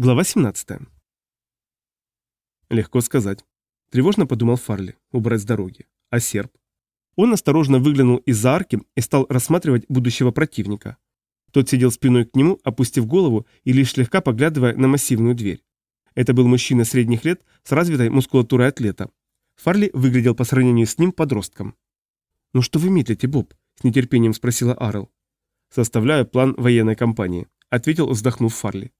Глава 17. Легко сказать. Тревожно подумал Фарли, убрать с дороги. А серп? Он осторожно выглянул из-за арки и стал рассматривать будущего противника. Тот сидел спиной к нему, опустив голову и лишь слегка поглядывая на массивную дверь. Это был мужчина средних лет с развитой мускулатурой атлета. Фарли выглядел по сравнению с ним подростком. «Ну что вы медлите, Боб?» – с нетерпением спросила Арл. «Составляю план военной кампании», – ответил, вздохнув Фарли.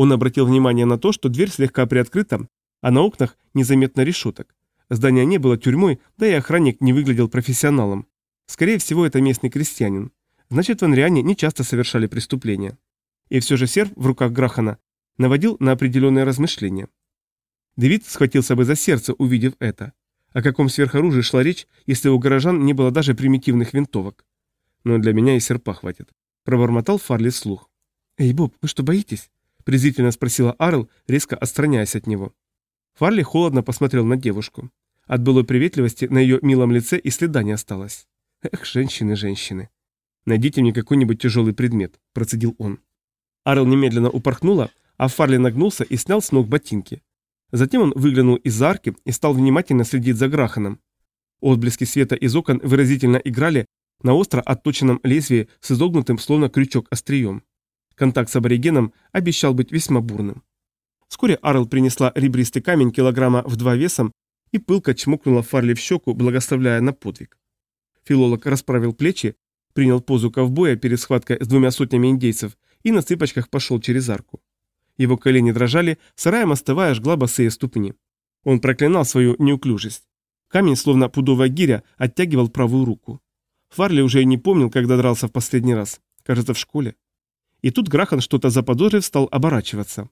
Он обратил внимание на то, что дверь слегка приоткрыта, а на окнах незаметно решеток. Здание не было тюрьмой, да и охранник не выглядел профессионалом. Скорее всего, это местный крестьянин. Значит, в Анриане не часто совершали преступления. И все же серф в руках Грахана наводил на определенные размышления. Дэвид схватился бы за сердце, увидев это. О каком сверхоружии шла речь, если у горожан не было даже примитивных винтовок? Но для меня и серпа хватит. Пробормотал Фарли слух. «Эй, Боб, вы что, боитесь?» Презрительно спросила Арл, резко отстраняясь от него. Фарли холодно посмотрел на девушку. От былой приветливости на ее милом лице и следа не осталось. «Эх, женщины, женщины!» «Найдите мне какой-нибудь тяжелый предмет», – процедил он. Арл немедленно упорхнула, а Фарли нагнулся и снял с ног ботинки. Затем он выглянул из арки и стал внимательно следить за Граханом. Отблески света из окон выразительно играли на остро отточенном лезвии с изогнутым словно крючок острием. Контакт с аборигеном обещал быть весьма бурным. Вскоре Арл принесла ребристый камень килограмма в два весом и пылко чмокнула Фарли в щеку, благословляя на подвиг. Филолог расправил плечи, принял позу ковбоя перед схваткой с двумя сотнями индейцев и на цыпочках пошел через арку. Его колени дрожали, сараем остывая жгла босые ступни. Он проклинал свою неуклюжесть. Камень, словно пудовая гиря, оттягивал правую руку. Фарли уже и не помнил, когда дрался в последний раз. Кажется, в школе. И тут Грахан что-то заподозрив, стал оборачиваться.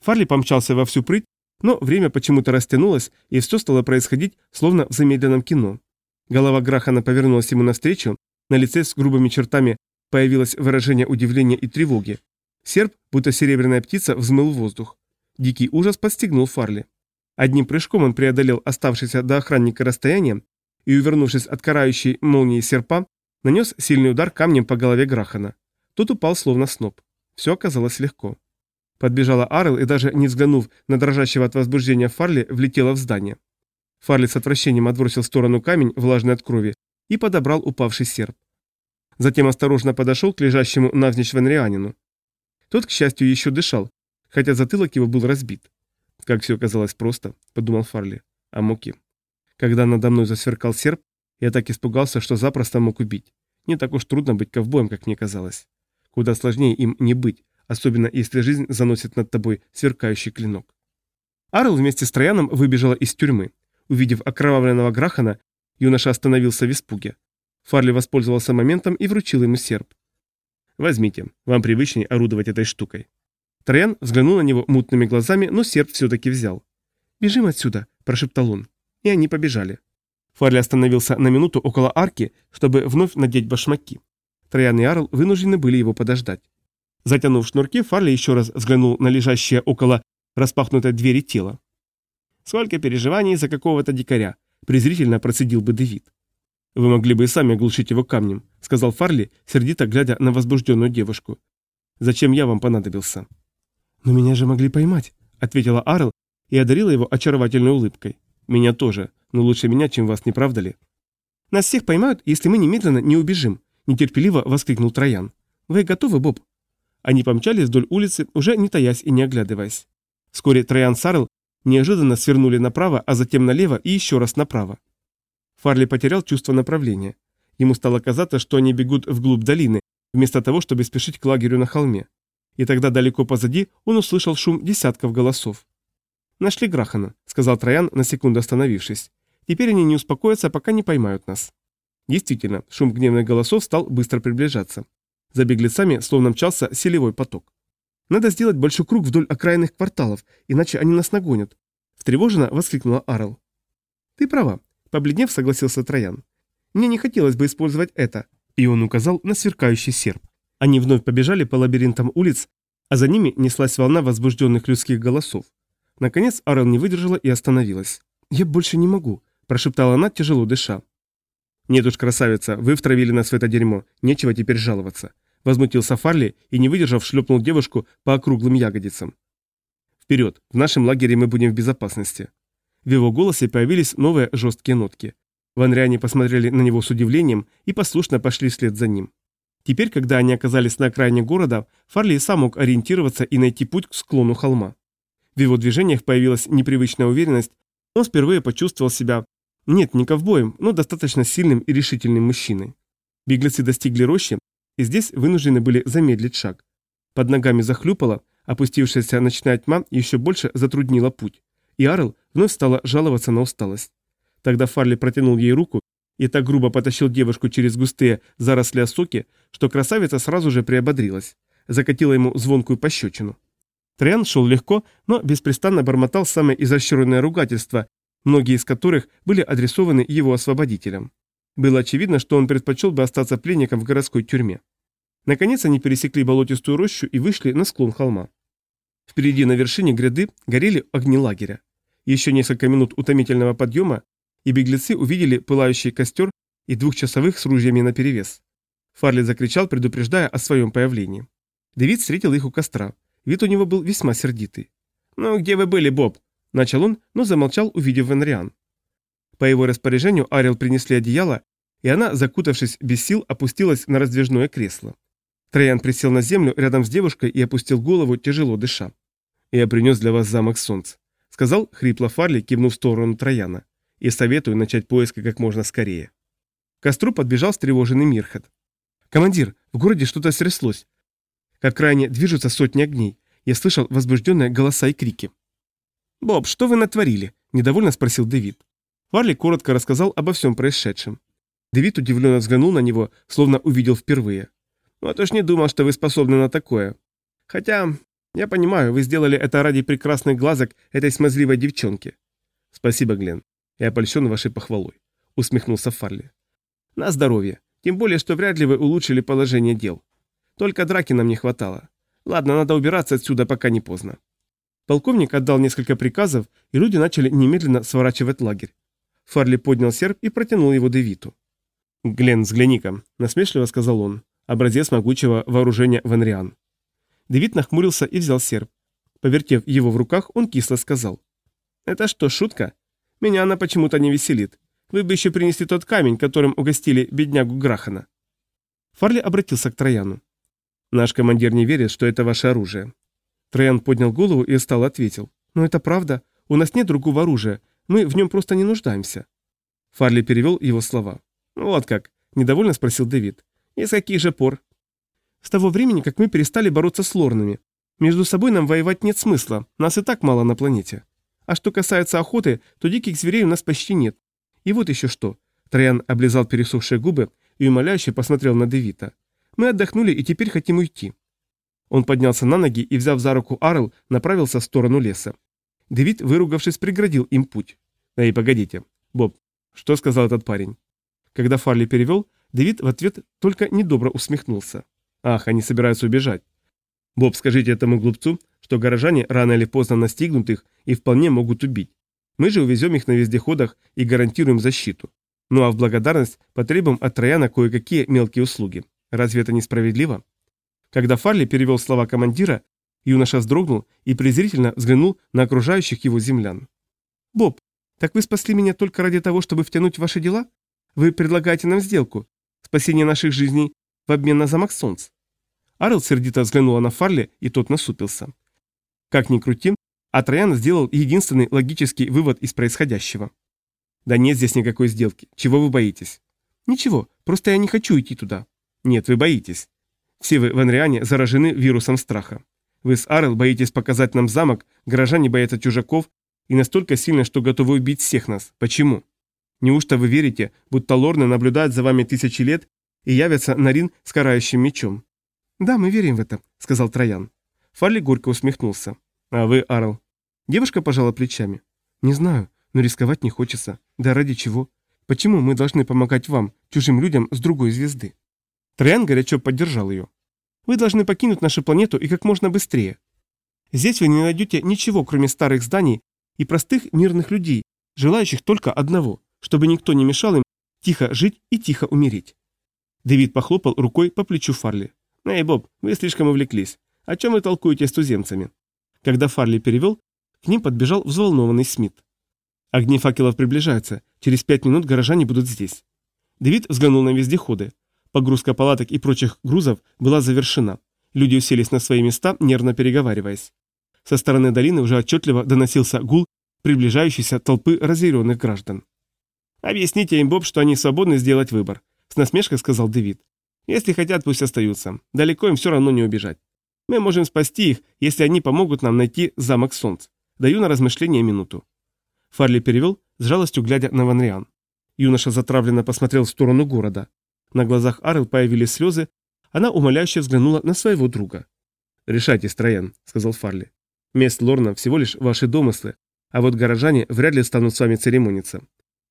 Фарли помчался во всю прыть, но время почему-то растянулось, и все стало происходить, словно в замедленном кино. Голова Грахана повернулась ему навстречу, на лице с грубыми чертами появилось выражение удивления и тревоги. Серп, будто серебряная птица, взмыл воздух. Дикий ужас подстегнул Фарли. Одним прыжком он преодолел оставшееся до охранника расстояние и, увернувшись от карающей молнии серпа, нанес сильный удар камнем по голове Грахана. Тот упал словно сноп. Все оказалось легко. Подбежала Арл и даже не взглянув на дрожащего от возбуждения Фарли, влетела в здание. Фарли с отвращением отбросил в сторону камень, влажный от крови, и подобрал упавший серп. Затем осторожно подошел к лежащему навзничь ванрианину. Тот, к счастью, еще дышал, хотя затылок его был разбит. Как все оказалось просто, подумал Фарли. А муки. Когда надо мной засверкал серп, я так испугался, что запросто мог убить. Не так уж трудно быть ковбоем, как мне казалось. Куда сложнее им не быть, особенно если жизнь заносит над тобой сверкающий клинок. Арл вместе с Трояном выбежала из тюрьмы. Увидев окровавленного Грахана, юноша остановился в испуге. Фарли воспользовался моментом и вручил ему серп. «Возьмите, вам привычнее орудовать этой штукой». Троян взглянул на него мутными глазами, но серп все-таки взял. «Бежим отсюда», – прошептал он. И они побежали. Фарли остановился на минуту около арки, чтобы вновь надеть башмаки. Троян и Арл вынуждены были его подождать. Затянув шнурки, Фарли еще раз взглянул на лежащее около распахнутой двери тело. «Сколько переживаний за какого-то дикаря!» – презрительно процедил бы Дэвид. «Вы могли бы и сами оглушить его камнем», – сказал Фарли, сердито глядя на возбужденную девушку. «Зачем я вам понадобился?» «Но меня же могли поймать», – ответила Арл и одарила его очаровательной улыбкой. «Меня тоже, но лучше меня, чем вас, не правда ли?» «Нас всех поймают, если мы немедленно не убежим», нетерпеливо воскликнул Троян. «Вы готовы, Боб?» Они помчались вдоль улицы, уже не таясь и не оглядываясь. Вскоре Троян Сарл неожиданно свернули направо, а затем налево и еще раз направо. Фарли потерял чувство направления. Ему стало казаться, что они бегут вглубь долины, вместо того, чтобы спешить к лагерю на холме. И тогда далеко позади он услышал шум десятков голосов. «Нашли Грахана», — сказал Троян, на секунду остановившись. «Теперь они не успокоятся, пока не поймают нас». Действительно, шум гневных голосов стал быстро приближаться. За беглецами словно мчался селевой поток. «Надо сделать большой круг вдоль окраинных кварталов, иначе они нас нагонят», – встревоженно воскликнула Арл. «Ты права», – побледнев согласился Троян. «Мне не хотелось бы использовать это», – и он указал на сверкающий серп. Они вновь побежали по лабиринтам улиц, а за ними неслась волна возбужденных людских голосов. Наконец Арл не выдержала и остановилась. «Я больше не могу», – прошептала она, тяжело дыша. «Нет уж, красавица, вы втравили нас в это дерьмо, нечего теперь жаловаться». Возмутился Фарли и, не выдержав, шлепнул девушку по округлым ягодицам. Вперед, в нашем лагере мы будем в безопасности. В его голосе появились новые жесткие нотки. Ванриане посмотрели на него с удивлением и послушно пошли вслед за ним. Теперь, когда они оказались на окраине города, Фарли сам мог ориентироваться и найти путь к склону холма. В его движениях появилась непривычная уверенность, он впервые почувствовал себя, нет, не ковбоем, но достаточно сильным и решительным мужчиной. Беглецы достигли рощи, и здесь вынуждены были замедлить шаг. Под ногами захлюпало, опустившаяся ночная тьма еще больше затруднила путь, и Арл вновь стала жаловаться на усталость. Тогда Фарли протянул ей руку и так грубо потащил девушку через густые заросли осоки, что красавица сразу же приободрилась, закатила ему звонкую пощечину. Троян шел легко, но беспрестанно бормотал самые изощренные ругательства, многие из которых были адресованы его освободителям. Было очевидно, что он предпочел бы остаться пленником в городской тюрьме. Наконец они пересекли болотистую рощу и вышли на склон холма. Впереди на вершине гряды горели огни лагеря. Еще несколько минут утомительного подъема, и беглецы увидели пылающий костер и двухчасовых с ружьями наперевес. Фарли закричал, предупреждая о своем появлении. Дэвид встретил их у костра. Вид у него был весьма сердитый. «Ну, где вы были, Боб?» – начал он, но замолчал, увидев Венриан. По его распоряжению Арил принесли одеяло, и она, закутавшись без сил, опустилась на раздвижное кресло. Троян присел на землю рядом с девушкой и опустил голову, тяжело дыша. «Я принес для вас замок солнца», — сказал хрипло Фарли, кивнув в сторону Трояна и советую начать поиски как можно скорее. К костру подбежал встревоженный Мирхат. «Командир, в городе что-то стряслось. Как крайне движутся сотни огней. Я слышал возбужденные голоса и крики». «Боб, что вы натворили?» – недовольно спросил Дэвид. Фарли коротко рассказал обо всем происшедшем. Дэвид удивленно взглянул на него, словно увидел впервые. «Вот уж не думал, что вы способны на такое. Хотя, я понимаю, вы сделали это ради прекрасных глазок этой смазливой девчонки». «Спасибо, Глен. «Я польщен вашей похвалой», — усмехнулся Фарли. «На здоровье. Тем более, что вряд ли вы улучшили положение дел. Только драки нам не хватало. Ладно, надо убираться отсюда, пока не поздно». Полковник отдал несколько приказов, и люди начали немедленно сворачивать лагерь. Фарли поднял серп и протянул его Девиту. «Глен, взгляни-ка», — насмешливо сказал он, — образец могучего вооружения Венриан. Девит нахмурился и взял серп. Повертев его в руках, он кисло сказал. «Это что, шутка? Меня она почему-то не веселит. Вы бы еще принесли тот камень, которым угостили беднягу Грахана». Фарли обратился к Трояну. «Наш командир не верит, что это ваше оружие». Троян поднял голову и устало ответил. «Но это правда. У нас нет другого оружия. Мы в нем просто не нуждаемся». Фарли перевел его слова. «Вот как?» – недовольно спросил Дэвид. «И с каких же пор?» «С того времени, как мы перестали бороться с лорнами. Между собой нам воевать нет смысла, нас и так мало на планете. А что касается охоты, то диких зверей у нас почти нет. И вот еще что. Троян облизал пересохшие губы и умоляюще посмотрел на Девита. Мы отдохнули и теперь хотим уйти. Он поднялся на ноги и, взяв за руку Арл, направился в сторону леса. Дэвид, выругавшись, преградил им путь. «Эй, погодите. Боб, что сказал этот парень?» Когда Фарли перевел, Дэвид в ответ только недобро усмехнулся. «Ах, они собираются убежать. Боб, скажите этому глупцу, что горожане рано или поздно настигнут их и вполне могут убить. Мы же увезем их на вездеходах и гарантируем защиту. Ну а в благодарность потребуем от Трояна кое-какие мелкие услуги. Разве это несправедливо? Когда Фарли перевел слова командира, юноша вздрогнул и презрительно взглянул на окружающих его землян. «Боб, так вы спасли меня только ради того, чтобы втянуть ваши дела? Вы предлагаете нам сделку, спасение наших жизней в обмен на замок солнц?» Арл сердито взглянула на Фарли, и тот насупился. Как ни крути, а Троян сделал единственный логический вывод из происходящего. Да нет здесь никакой сделки. Чего вы боитесь? Ничего, просто я не хочу идти туда. Нет, вы боитесь. Все вы в Анриане заражены вирусом страха. Вы с Арел боитесь показать нам замок, горожане боятся чужаков и настолько сильно, что готовы убить всех нас. Почему? Неужто вы верите, будто лорны наблюдают за вами тысячи лет и явятся на Рин с карающим мечом? Да, мы верим в это, сказал Троян. Фарли горько усмехнулся. А вы, Арл, Девушка пожала плечами. «Не знаю, но рисковать не хочется. Да ради чего? Почему мы должны помогать вам, чужим людям с другой звезды?» Троян горячо поддержал ее. «Вы должны покинуть нашу планету и как можно быстрее. Здесь вы не найдете ничего, кроме старых зданий и простых мирных людей, желающих только одного, чтобы никто не мешал им тихо жить и тихо умереть». Дэвид похлопал рукой по плечу Фарли. «Эй, Боб, вы слишком увлеклись. О чем вы толкуете с туземцами? Когда Фарли перевел, к ним подбежал взволнованный Смит. Огни факелов приближаются, через пять минут горожане будут здесь. Дэвид взглянул на вездеходы. Погрузка палаток и прочих грузов была завершена. Люди уселись на свои места, нервно переговариваясь. Со стороны долины уже отчетливо доносился гул приближающейся толпы разъяренных граждан. «Объясните им, Боб, что они свободны сделать выбор», — с насмешкой сказал Дэвид. «Если хотят, пусть остаются. Далеко им все равно не убежать. Мы можем спасти их, если они помогут нам найти замок Солнц. Даю на размышление минуту». Фарли перевел, с жалостью глядя на Ванриан. Юноша затравленно посмотрел в сторону города. На глазах Арл появились слезы, она умоляюще взглянула на своего друга. «Решайте, Троян», — сказал Фарли. «Мест Лорна всего лишь ваши домыслы, а вот горожане вряд ли станут с вами церемониться.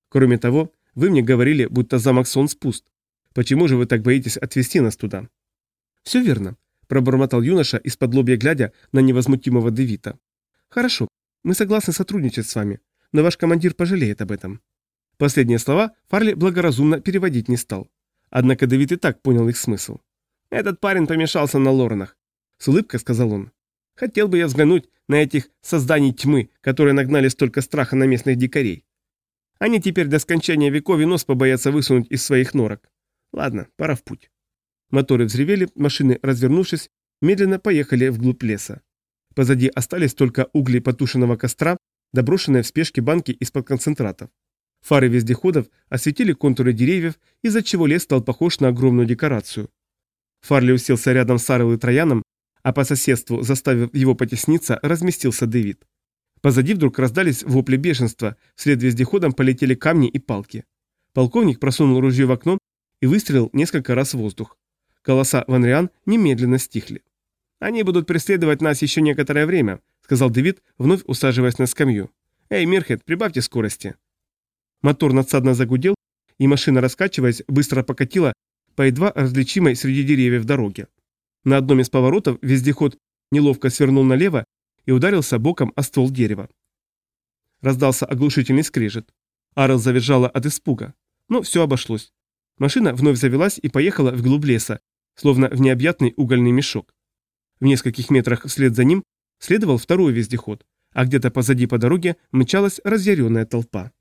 Кроме того, вы мне говорили, будто замок Сон спуст. Почему же вы так боитесь отвезти нас туда?» «Все верно», — пробормотал юноша, из-под лобья глядя на невозмутимого Девита. «Хорошо, мы согласны сотрудничать с вами, но ваш командир пожалеет об этом». Последние слова Фарли благоразумно переводить не стал. Однако Давид и так понял их смысл. «Этот парень помешался на Лорнах», — с улыбкой сказал он. «Хотел бы я взглянуть на этих созданий тьмы, которые нагнали столько страха на местных дикарей. Они теперь до скончания веков и нос побоятся высунуть из своих норок. Ладно, пора в путь». Моторы взревели, машины, развернувшись, медленно поехали вглубь леса. Позади остались только угли потушенного костра, доброшенные в спешке банки из-под концентратов. Фары вездеходов осветили контуры деревьев, из-за чего лес стал похож на огромную декорацию. Фарли уселся рядом с Арел и Трояном, а по соседству, заставив его потесниться, разместился Дэвид. Позади вдруг раздались вопли бешенства, вслед вездеходам полетели камни и палки. Полковник просунул ружье в окно и выстрелил несколько раз в воздух. Голоса Ванриан немедленно стихли. «Они будут преследовать нас еще некоторое время», — сказал Дэвид, вновь усаживаясь на скамью. «Эй, Мирхет, прибавьте скорости». Мотор надсадно загудел, и машина, раскачиваясь, быстро покатила по едва различимой среди деревьев дороге. На одном из поворотов вездеход неловко свернул налево и ударился боком о ствол дерева. Раздался оглушительный скрежет. Арл завизжала от испуга. Но все обошлось. Машина вновь завелась и поехала вглубь леса, словно в необъятный угольный мешок. В нескольких метрах вслед за ним следовал второй вездеход, а где-то позади по дороге мчалась разъяренная толпа.